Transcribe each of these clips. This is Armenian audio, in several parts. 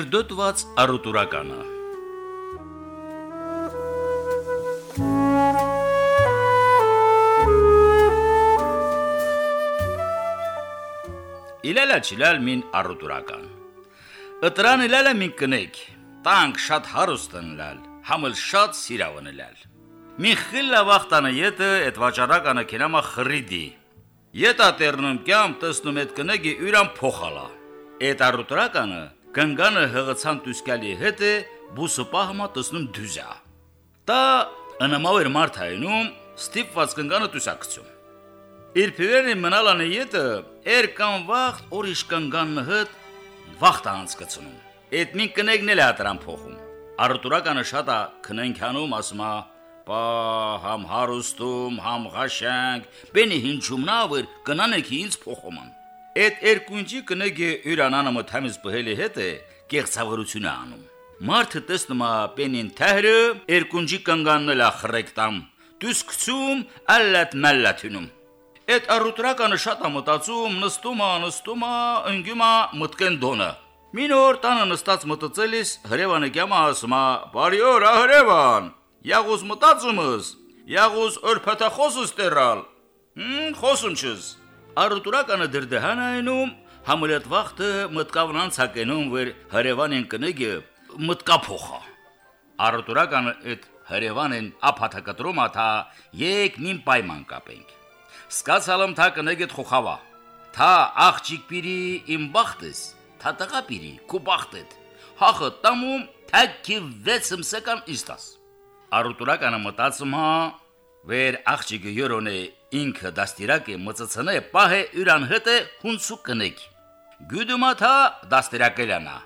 Դրդոտված առուտուրականը Իլելա չիլալ մին առուտուրական Ыտրան իլելա մին կնեք տանք շատ հարուստն լալ համլ շատ սիրավն լալ Մին խիլլա վախտանը յետը այդ վաճառականը կենամա խրիդի Յետա տերնում կյամ տեսնում այդ կնեգի յուրան փոխալա Այդ առուտուրականը կնգանը հղացան տուսկալի հետը բուսը պահմա տեսնում դյուզա Տա ընամավեր մարթայնում ստիպված կնգանը տուսակցում Իր փիվերն մնալանը յետը էր կամ վախտ օրիշ կնգանն հդ վախտ անցկացնում։ Այդ մին կնեգն էլ հատրան փոխում։ Արտուրականը շատ է քնենքանում ասմա Պա համ հարուստում, համ ղաշանք, բենի հինչումնա վեր կնանեք ինձ փոխոման։ Այդ երկունջի կնեգի Իրանանը մտամից բհելի հետ է կեղծավորություն է անում։ Մարդը տեսնում է պենին թահրը երկունջի կնգաննել ախրեկտամ։ Դուս գցում ալլատ մալլատինում։ Այդ առուտրականը շատ ամտածում, նստում է, նստում է, ընկում է մտքեն դոնը։ Մին օր տանը նստած մտածելիս հրևանը կյամա ասում է. «Բարի օր, հրևան։ Ягուս մտածումս, ягուս օրփաթախոսս տերալ»։ Հմ, խոսում չես։ Առուտրականը դրդեհանայնում համլետ վախտը մտկավնան ցակենում վեր հրևանեն կնեգը մտկափոխա։ Առուտրականը այդ հրևանեն ափաթակտրում աթա եկ մին պայման կապենք։ Սկացալım թա կնեգետ խոխավա։ Թա աղջիկ պիրի իմ բախտես, թա տղա պիրի քու բախտետ։ Հախը տամում թակի վեցմ սական իստաս։ Արուտուրականը մտածում հա վեր աղջիկը յորոնե ինքը դաստիրակը մծծնե պահե յուրան հետը հունցու կնեկ։ Գյուդումա թա դաստիրակելանա։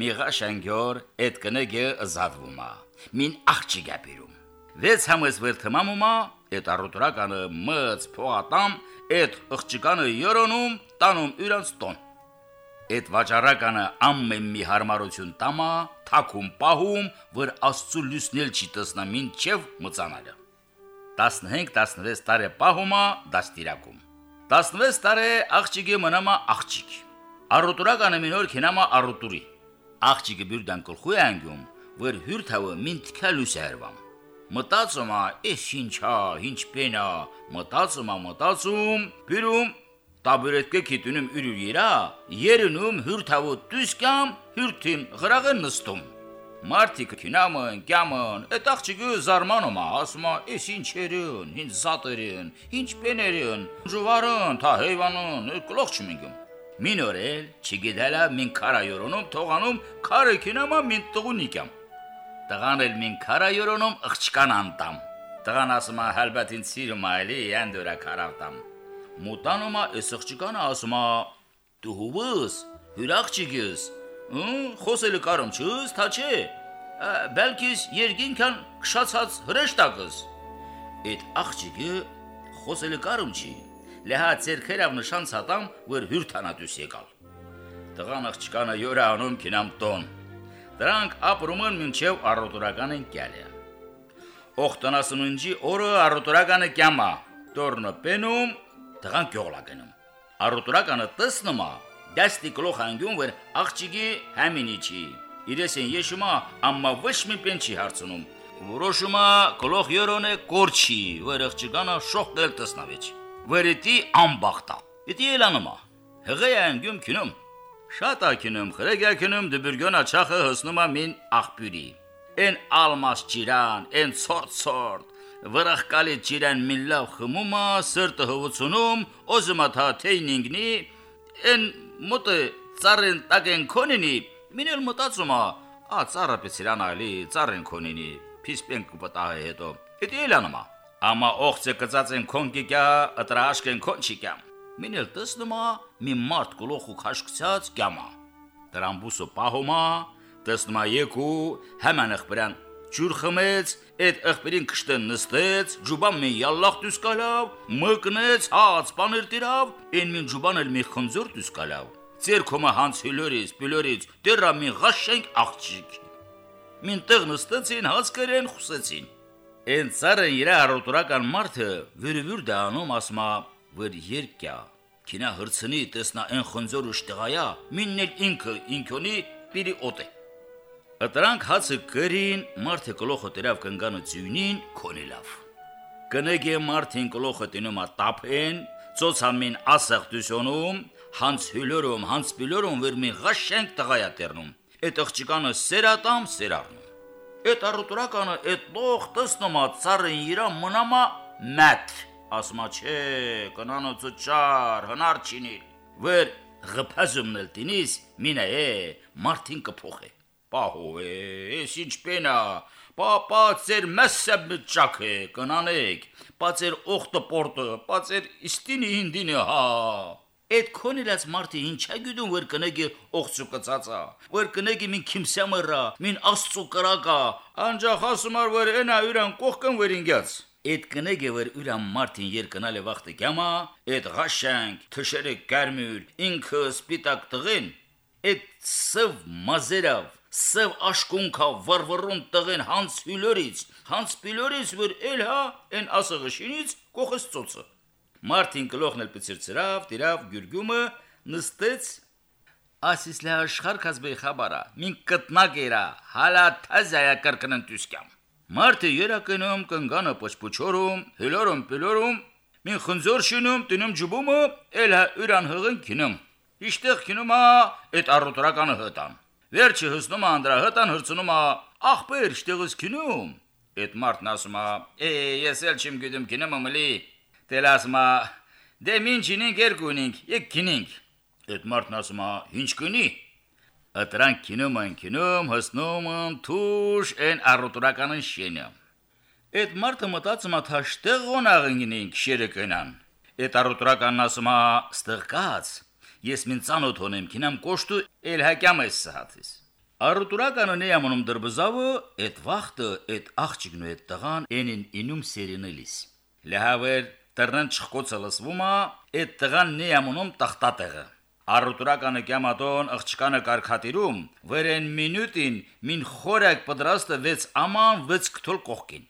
Միղա շանգյոր այդ կնեգը զադվումա։ Մին աղջիկա պիրում։ Վեց համես վեր թմամումա Էդ առուտրականը մծ փողատամ, էդ աղջիկանը յորոնում, տանում իրանց տոն։ Էդ վաճառականը ամեն մի հարմարություն տամա, թակում պահում, որ աստծու լուսնել չի տեսնա մինչև մծանալը։ 15-16 տարի պահումա դաստիրակում։ 16 տարի աղջիկը մնամա աղջիկ։ Առուտուրականը մինոր քենամա առուտուրի։ Աղջիկը բյուրդան կլխու է անգում, որ հյուրթավը մինտքալուս է հրվամ։ Մտածում է, «Էս ինչա, ինչ պենա»։ Մտածում է, մտածում, բերում տաբուրետկե քիտունում ուրուր երա, երնում հյուրթավոտ դուսկամ, հյուրթին գրաղը նստում։ Մարտիկ քինամն, կյամն, այդ աղջիկը զարմանում է, ասում է, «Էս ինչերն, ինչ զատերն, ինչ պեներն, ժուվարն, թա հեյվանն, կլող չմինգում»։ Մինորել, չգիտելա մին քարայորոնում թողանում, քարը քինամա մին տղունիկամ։ Տղան էլ մին քարայորոնում աղջկան անտամ։ Տղան ասում է հալբատին սիրում այլի անդորա քարավտամ։ Մուտանում է այս աղջկանը ասում է դու հուվս, հյուրախջիկես։ Ում խոսելը կարում չես, թա չէ։ Բելքիս երգինքան քշացած հրեշտակս։ Այդ աղջիկը խոսելը կարում չի։ Լեհա ցերքերավ նշան ցատամ, որ հյուրթանատուս եկալ։ Տղան աղջկանը յորանում կինամ տոն։ Դրանք ապրում են մինչև առոտորական ընկյալը։ Օխտանասնունջի օրը առոտորականը կյամա, տորնը պենում, տղան գյողլակնում։ Առոտորականը տեսնում է, դաստի կլող անգյուն վեր աղջիկի համինիչի։ Իրեսեն եշումա ամմա ոչ մի պեն չի հարցնում։ Որոշումա կլող յորոնե կորչի, վեր աղջիկանը շոխտել տեսնավիչ։ Վերիտի ամբախտա։ Իդի էլանումա։ Հղե անգյում քնում Շատ ակինում, խրեգակինում դբուրգոն աչախը հսնում է մին աղբյուրի։ Են ալմաս ճիրան, են ցորտ-ցորտ, վրախկալի ճիրան մին լավ խմումա, սրտը հվուցունում, օզմա թա թեյնինգնի, են մոտը ծառեն տակեն քոնինի, մին էլ մտածում է, ա ծառը պեցիրան ալի, ծառեն քոնինի, փիսպեն կպտահը հետո։ Էդի էլանումա։ Ամա օղցը կծած են քոնկիկյա, ыտրաշկեն քոնչիկյա։ Մինել տեսնումա մի մարդ գլոխու քաշքցած կյամա։ Դրամբուսը պահոմա, տեսնումա եկու, հəmən ըխբրան ջուր խմեց, Այդ աղբերին կշտեն նստեց, ջուբան մի յալլախ դուսկալավ, մկնեց, հաց բաներ տիրավ, այն մին ջուբան էլ մի խնձոր դուսկալավ։ Ձերքոմը հանցիլորից, բիլորից, դերա մի ղաշենք աղջիկ։ Մին տեղ նստեցին, հաց կերեն, խուսեցին։ Այն ցարը իր առուտուրական մարդը վրվյուր դառնում ասմա վր երկյա։ Կինա հրցնի տեսնա այն խնձոր ու շտղայա, մինն էլ ինքը ինքյոնի պիրի օտե։ Ըտրանք հացը գրին, մարդը գլոխը դրավ կնգանը ծյունին, քոնելավ։ Կնեգե մարդին գլոխը տնում ա տափեն, ծոցամին ասեղ դուսոնում, հանց հյուրում, հանց բիլորում վեր մի ղաշենք տղայա տերնում։ Այդ աղջիկանը սերատամ սերառնում։ Այդ առուտուրականը այդ լող տեսնումա ծառին իրա մնամա մատ։ Ասմա չէ, կնանոցը չար, հնար չինի։ Վեր ղփազումն էլ տնիս, մինա է, մարդին կփոխե։ Պահո է, ես ինչ պենա, պապա ծեր մեսը մճակե, կնանեք, պացեր օխտը պորտը, պացեր իստինի հինդինը, հա։ Այդ քոնիլած մարդի ինչա գյուդում որ կնեգի օխցու կծածա, որ կնեգի մին քիմսյամրա, մին աստծու կրակա, անջախ ասումար որ ենա յուրան կողքն որ ինգյաց։ Այդ կնեգը որ ուրան մարդին երկնալ է վախտը կյամա, այդ ղաշանք, թշերը կարմյուր, ինքը սպիտակ տղեն, այդ սև մազերավ, սև աշկունքա վռվռուն տղեն հանց հյուլորից, հանց պիլորից որ էլ հա, են ասղշինից կողս ծոցը։ Մարտին գլոխն էլ պծրծրավ, դիրավ գյուրգյումը, նստեց ասիսլա աշխար կազմի խաբարա, մին կտնակ երա, հալա թազայա կրկնն տուսկյամ։ Մարտը երակնում կնգանը պոչպոչորում, հելորում պիլորում, մին խնձոր շինում, տնում ջուբումը, էլ հա ուրան հղն քինում։ Իշտեղ քինում ա այդ առուտրականը հտան։ Վերջը հսնում ա անդրա հտան հրցնում ա ախպեր իշտեղս քինում։ Այդ մարտն ասում ա, «Է, ես էլ չեմ գիտեմ քինում մլի»։ Դել ասում ա, «Դե մին չինենք երկունենք, եկ քինենք»։ Այդ մարտն ասում ա, «Ինչ կնի»։ Ըտրանք քինում են քինում, հսնում են թուշ են առուտուրականն շենը։ Այդ մարդը մտածում է թաշտեղ ոնաղինին քշերը կնան։ Այդ առուտուրականն ասում է ստղկած։ Ես մին ցանոթ ունեմ քինամ կոշտու էլ հակյամ ես սահատիս։ Առուտուրականը նեյամոնում դրբզավը այդ վախտը այդ աղջիկն ու այդ տղան ենին ինում սերինելիս։ Լահավեր տրնն չխկոցը լսվում է այդ տղան նեյամոնում տախտատեղը։ Առուտուրականը կյամատոն աղջկանը կարքատիրում, վերեն մինուտին մին խորակ պատրաստը 6 աման 6 կթոլ կողքին։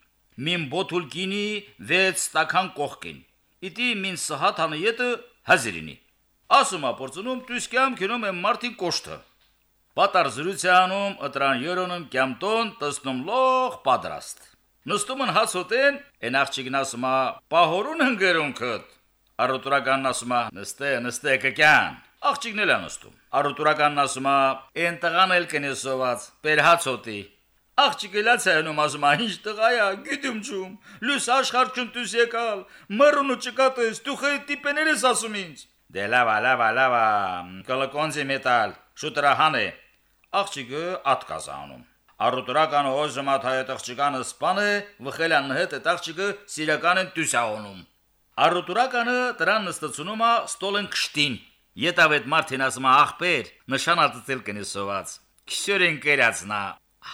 Մին բոթուլկինի 6 ստական կողքին։ Իտի մին սահաթանը յետը հազիրինի։ Ասում ապորցնում դուսկյամ քնում եմ մարտին կոշտը։ Պատար զրուցյանում ըտրան յորոնում կյամտոն տեսնում լող պատրաստ։ Նստում են հացոտեն, են աղջիկն ասում է, «Պահորուն հնգերուն քդ»։ Առուտուրականն ասում է, «Նստե, նստե կկյան»։ Աղջիկն էլ անստում։ Արուտուրականն ասում է. «Էն տղան էլ կնեսոված, բերհացոտի»։ Աղջիկը լացանում ասում է. «Ինչ տղա է, գիտում չում։ Լույս աշխարհ չնտուս եկալ, մռունու չկատես, դու խե տիպեներս ասում ինձ»։ Դե լավա, լավա, լավա, կոլոկոնզի մետալ, շուտրահան է։ Աղջիկը ատկազանում։ Արուտուրականը ոզմատ հայ աղջիկանը սպանը, վխելան հետ այդ աղջիկը սիրական են դուսաոնում։ Արուտուրականը դրան նստացնում է ստոլեն կշտին։ Ետավ այդ մարդին ասում ախպեր, նշանածել կնեսոված։ Քսյորեն կերածնա,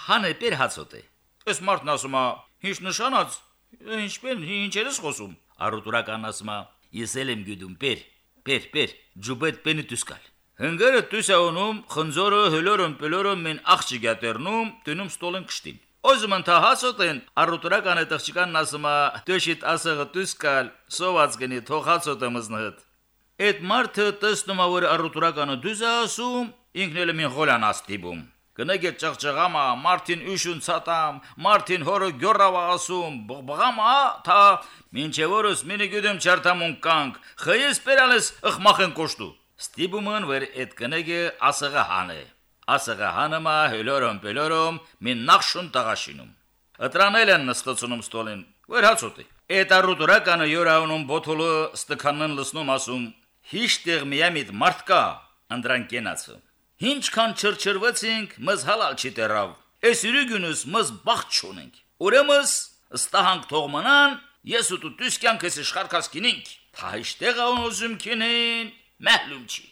հանը պեր հացոտ է։ Այս մարդն ասում է, ինչ նշանած, ինչպես ինչերս խոսում։ Արուտուրականն ասում է, ես էլ եմ գյուդում պեր, պեր, պեր, ջուբետ պենի դուսկալ։ Հնգերը դուսաունում, խնձորը, հլորոն, պելորոն մեն աղջիկատերնում, տնում ստոլեն կշտին։ Ոզում ընթահացոտեն, արուտուրականը տղջիկանն ասում է, դոշիտ ասեղը դուսկալ, սոված գնի թողացոտը մզնհդ։ Այդ մարդը տեսնում է որ առուտուրականը դուզ է ասում, ինքն էլ մին խոլան աստիբում։ Կնեգե ճղճղամա, Մարտին ուշուն ցատամ, Մարտին հորը գյորավա ասում, բղբղամա, թա մինչև օրս մինը գյուդեմ չարտամուն կանք, խես պերալես ըխմախեն կոշտու։ Ստիբումն վեր այդ կնեգե ասղը հանը։ Ասղը հանմա հելորոմ պելորոմ մին նախշուն տղաշինում։ Ըտրանել են նստացնում ստոլին, վեր հացոտի։ Այդ առուտուրականը յորաունում բոթոլը ստքանն լսնում ասում, Հիշտեղ միամիտ մարդ կա, անդրան կենացը։ Ինչքան չրչրվեցինք, մզ հալալ չի տերավ։ Էս յուրիգունս մզ բախտ չունենք։ Ուրեմս ստահանք թողմանան, ես ու դու դուսկյան քես իշխարքաս կինինք։ Թայշտեղ ան ուզում կինին, մահլում չի։